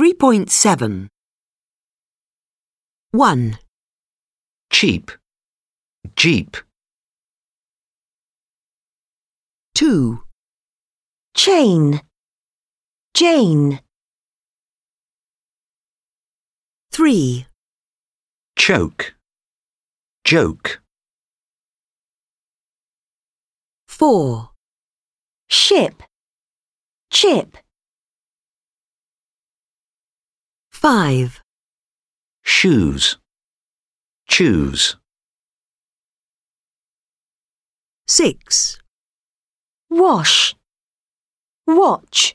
3.7 1, cheap, jeep, 2, chain, Jane, 3, choke, joke, 4, ship, chip, 5, shoes, choose, 6, wash, watch,